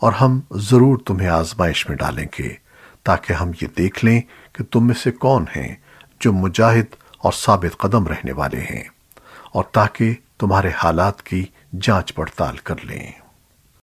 اور ہم ضرور تمہیں آزمائش میں ڈالیں گے تاکہ ہم یہ دیکھ لیں کہ تم میں سے کون ہیں جو مجاہد اور ثابت قدم رہنے والے ہیں اور تاکہ تمہارے حالات کی جانچ پڑتال کر لیں۔